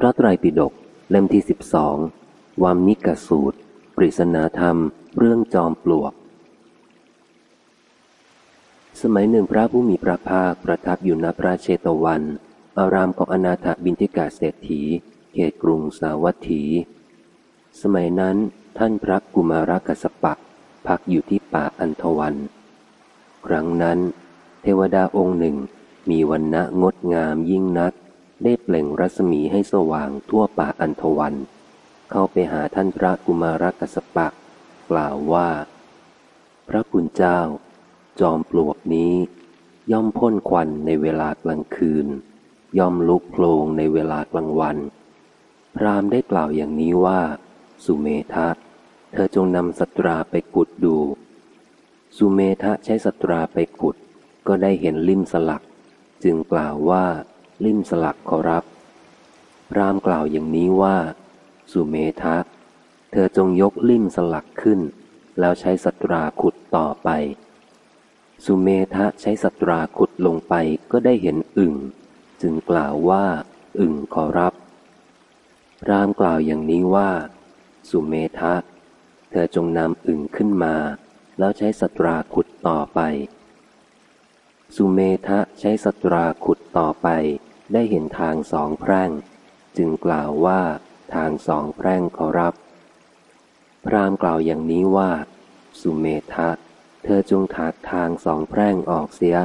พระไตรปิฎกเล่มที่สิบสองวามนิกสูตร ปริศนาธรรม เรื่องจอมปลวก สมัยหนึ่งพระผู้มีพระภาคประทับอยู่ณพระเชตวัน อารามของอนาถบินทิกาเศรษฐี เขตกรุงสาวัตถี สมัยนั้นท่านพระกุมารกัสปะ พักอยู่ที่ป่าอันทวัน ครั้งนั้น เทวดาองค์หนึ่งมีวันณะงดงามยิ่งนัก ได้เปล่งรัศมีให้สว่างทั่วป่าอันทวัน เข้าไปหาท่านพระกุมารกัสปะกล่าวว่า พระคุณเจ้า จอมปลวกนี้ ย่อมพ่นควันในเวลากลางคืน ย่อมลุกโพลงในเวลากลางวัน พรามได้กล่าวอย่างนี้ว่า สุเมธะเธอจงนำสตราไปกุดดู สุเมธะใช้สตราไปกุดก็ได้เห็นลิ่มสลัก จึงกล่าวว่า ลิ่มสลักขอรับ รามกล่าวอย่างนี้ว่า สุเมธะเธอจงยกลิ่มสลักขึ้น แล้วใช้สตราขุดต่อไป สุเมธะใช้สตราขุดลงไปก็ได้เห็นอึ่ง จึงกล่าวว่า อึ่งขอรับ รามกล่าวอย่างนี้ว่า สุเมธะเธอจงนำอึ่งขึ้นมา แล้วใช้สตราขุดต่อไปสุเมธะใช้สตราขุดต่อไป ได้เห็นทางสองแพร่ง จึงกล่าวว่าทางสองแพร่งขอรับ พรามกล่าวอย่างนี้ว่า สุเมธะ เธอจงถากทางสองแพร่งออกเสีย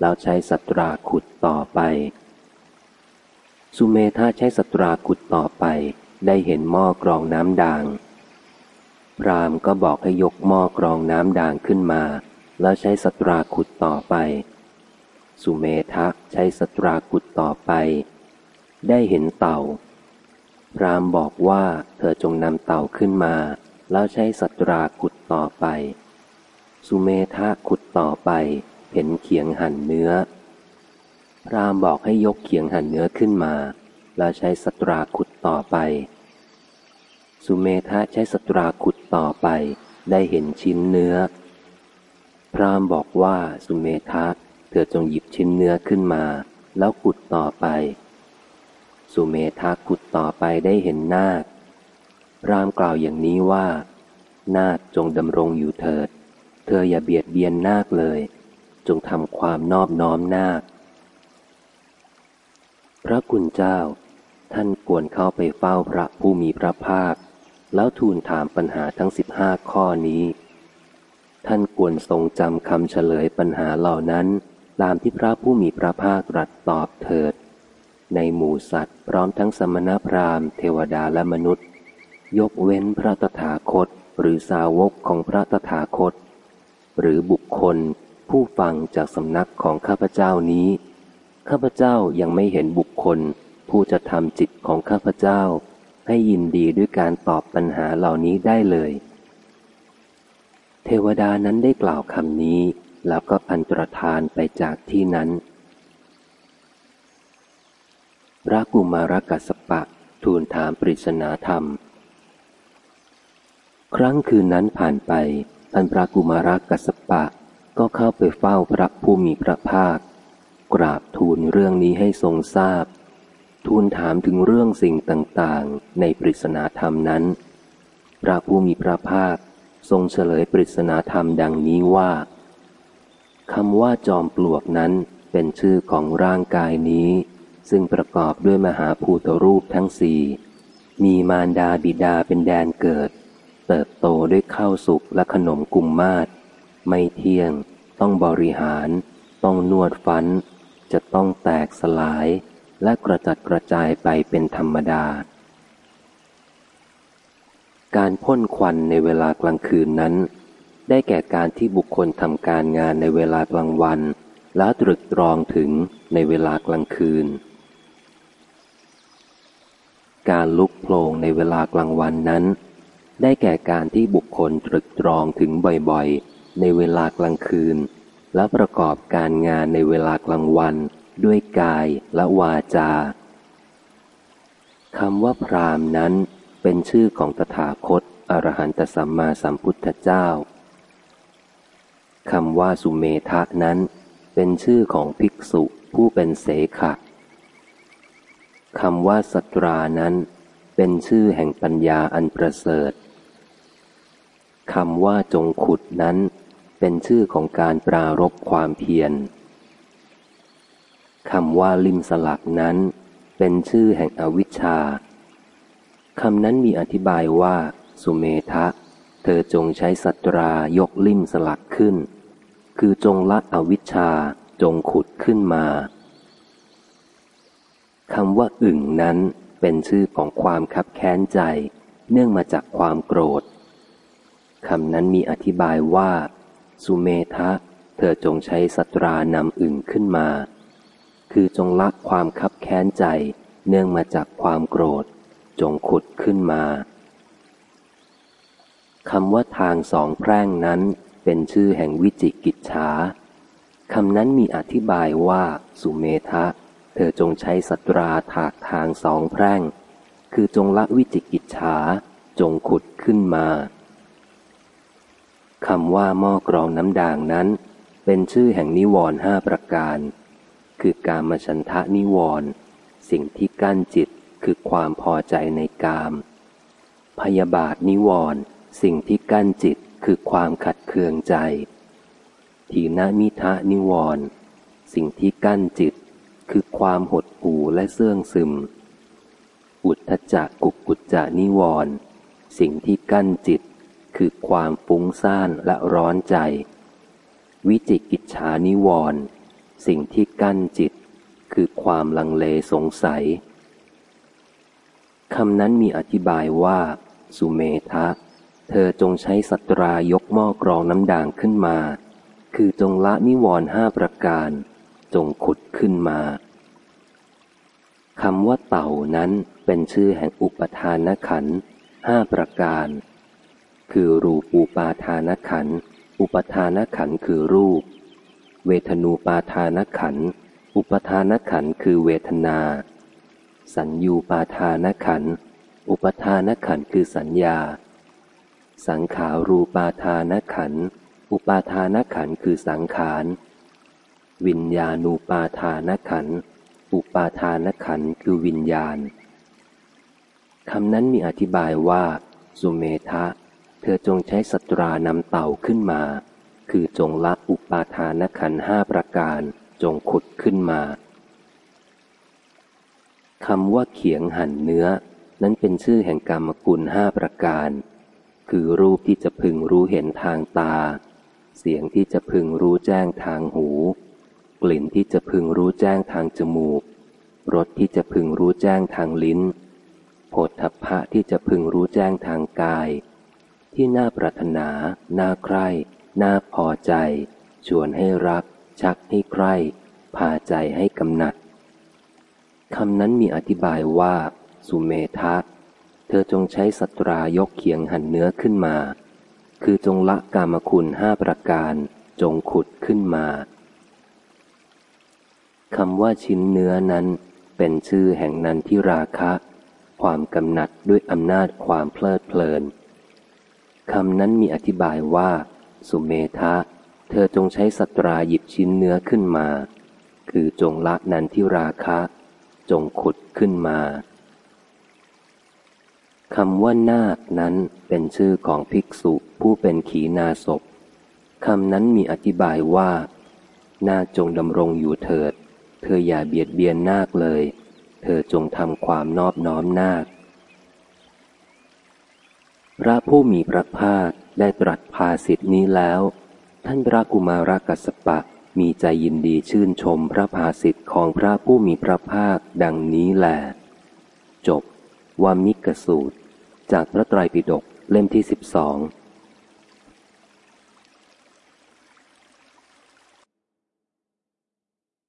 แล้วใช้สตราขุดต่อไป สุเมธาใช้สตราขุดต่อไป ได้เห็นหม้อกรองน้ำด่าง พรามก็บอกให้ยกหม้อกรองน้ำด่างขึ้นมา แล้วใช้สตราขุดต่อไป สุเมทะใช้สตรากุดต่อไป ได้เห็นเต่า พรามบอกว่าเธอจงนำเต่าขึ้นมา แล้วใช้สตรากุดต่อไป สุเมทะขุดต่อไป เห็นเขียงหั่นเนื้อ พรามบอกให้ยกเขียงหั่นเนื้อขึ้นมา แล้วใช้สตราขุดต่อไป สุเมทะใช้สตราขุดต่อไป ได้เห็นชิ้นเนื้อ พรามบอกว่าสุเมทะ เธอจงหยิบชิ้นเนื้อขึ้นมา แล้วขุดต่อไป สุเมธาขุดต่อไปได้เห็นนาครามกล่าวอย่างนี้ว่า นาคจงดำรงอยู่เถิด เธออย่าเบียดเบียนนาคเลย จงทำความนอบน้อมนาค พระคุณเจ้า ท่านควรเข้าไปเฝ้าพระผู้มีพระภาค แล้วทูลถามปัญหาทั้งสิบห้าข้อนี้ ท่านควรทรงจำคำเฉลยปัญหาเหล่านั้น ตามที่พระผู้มีพระภาคตรัสตอบเถิด ในหมู่สัตว์พร้อมทั้งสมณพราหมณ์เทวดาและมนุษย์ ยกเว้นพระตถาคตหรือสาวกของพระตถาคต หรือบุคคลผู้ฟังจากสำนักของข้าพเจ้านี้ ข้าพเจ้ายังไม่เห็นบุคคล ผู้จะทำจิตของข้าพเจ้า ให้ยินดีด้วยการตอบปัญหาเหล่านี้ได้เลย เทวดานั้นได้กล่าวคำนี้ แล้วก็อันตรธานไปจากที่นั้น พระกุมารกัสปะทูลถามปริศนาธรรม ครั้งคืนนั้นผ่านไป ท่านพระกุมารกัสปะก็เข้าไปเฝ้าพระผู้มีพระภาค กราบทูลเรื่องนี้ให้ทรงทราบ ทูลถามถึงเรื่องสิ่งต่างๆ ในปริศนาธรรมนั้น พระผู้มีพระภาคทรงเฉลยปริศนาธรรมดังนี้ว่า คำว่าจอมปลวกนั้นเป็นชื่อของร่างกายนี้ ซึ่งประกอบด้วยมหาภูตรูปทั้งสี่ มีมารดาบิดาเป็นแดนเกิด เติบโตด้วยข้าวสุกและขนมกุมมาศไม่เที่ยง ต้องบริหาร ต้องนวดฟัน จะต้องแตกสลาย และกระจัดกระจายไปเป็นธรรมดา การพ่นควันในเวลากลางคืนนั้น ได้แก่การที่บุคคลทำการงานในเวลากลางวัน แล้วตรึกตรองถึงในเวลากลางคืน การลุกโผลงในเวลากลางวันนั้น ได้แก่การที่บุคคลตรึกตรองถึงบ่อยๆ ในเวลากลางคืน และประกอบการงานในเวลากลางวัน ด้วยกายและวาจาคำว่าพรามนั้นเป็นชื่อของตถาคตอรหันตสัมมาสัมพุทธเจ้า คำว่าสุเมทะนั้น เป็นชื่อของภิกษุผู้เป็นเสขะคำว่าสัตรานั้น เป็นชื่อแห่งปัญญาอันประเสริฐคำว่าจงขุดนั้น เป็นชื่อของการปรารบความเพียรคำว่าลิมสลักนั้น เป็นชื่อแห่งอวิชชาคำนั้นมีอธิบายว่า สุเมทะ เธอจงใช้สัตรายกลิ่มสลักขึ้น คือจงละอวิชชาจงขุดขึ้นมาคำว่าอึ่งนั้นเป็นชื่อของความคับแค้นใจ เนื่องมาจากความโกรธคำนั้นมีอธิบายว่า สุเมทะ เธอจงใช้สตรานำอึ่งขึ้นมา คือจงละความคับแค้นใจ เนื่องมาจากความโกรธ จงขุดขึ้นมาคำว่าทางสองแพร่งนั้น เป็นชื่อแห่งวิจิกิจฉาคำนั้นมีอธิบายว่า สุเมทะ เธอจงใช้สตราถากทางสองแพร่ง คือจงละวิจิกิจฉาจงขุดขึ้นมาคำว่าหม้อกรองน้ำด่างนั้น เป็นชื่อแห่งนิวรณ์ห้าประการ คือการมฉันทะนิวรณ์สิ่งที่กั้นจิตคือความพอใจในกาม พยาบาทนิวรณ์สิ่งที่กั้นจิต คือความขัดเคืองใจ ทีนามิทะนิวรณ์สิ่งที่กั้นจิต คือความหดหู่และเสื่องซึม อุทธจักกุกุจจานิวรณ์สิ่งที่กั้นจิต คือความฟุ้งซ่านและร้อนใจ วิจิกิจฉานิวรณ์สิ่งที่กั้นจิต คือความลังเลสงสัยคำนั้นมีอธิบายว่า สุเมทะ เธอจงใช้สัตรายกหม้อกรองน้ำด่างขึ้นมา คือจงละนิวรณ์ห้าประการ จงขุดขึ้นมาคำว่าเต่านั้นเป็นชื่อแห่งอุปทานขันห้าประการ คือรูปูปาทานขัน อุปทานขันคือรูป เวทนูปาทานขัน อุปทานขันคือเวทนา สัญญูปาทานขัน อุปทานขันคือสัญญา สังขารูปาทานขัน อุปาทานขันคือสังขาร วิญญาณูปาทานขัน อุปาทานขันคือวิญญาณคำนั้นมีอธิบายว่า สุเมทะ เธอจงใช้สตรานำเต่าขึ้นมา คือจงละอุปาทานขันห้าประการ จงขุดขึ้นมาคำว่าเขียงหั่นเนื้อ นั้นเป็นชื่อแห่งกรรมกุลห้าประการ คือรูปที่จะพึงรู้เห็นทางตา เสียงที่จะพึงรู้แจ้งทางหู กลิ่นที่จะพึงรู้แจ้งทางจมูก รสที่จะพึงรู้แจ้งทางลิ้นโผฏฐัพพะที่จะพึงรู้แจ้งทางกาย ที่น่าปรารถนา น่าใคร่ น่าพอใจ ชวนให้รัก ชักให้ใคร่ พาใจให้กำหนัดคำนั้นมีอธิบายว่า สุเมทะ เธอจงใช้สัตรายกเขียงหั่นเนื้อขึ้นมา คือจงละกามคุณห้าประการ จงขุดขึ้นมาคำว่าชิ้นเนื้อนั้น เป็นชื่อแห่งนันทิราคะ ความกำหนัดด้วยอำนาจความเพลิดเพลินคำนั้นมีอธิบายว่า สุเมธะ เธอจงใช้สัตราหยิบชิ้นเนื้อขึ้นมา คือจงละนันทิราคะ จงขุดขึ้นมา คำว่านาคนั้นเป็นชื่อของภิกษุผู้เป็นขีนาศพคำนั้นมีอธิบายว่า นาคจงดำรงอยู่เถิด เธออย่าเบียดเบียนนาคเลย เธอจงทำความนอบน้อมนาค พระผู้มีพระภาคได้ตรัสภาสิทธินี้แล้ว ท่านพระกุมารกัสปะมีใจยินดีชื่นชมพระภาสิทธิ์ของพระผู้มีพระภาคดังนี้แหละจบ วามิกสูตร จากพระไตรปิฎกเล่มที่สิบสอง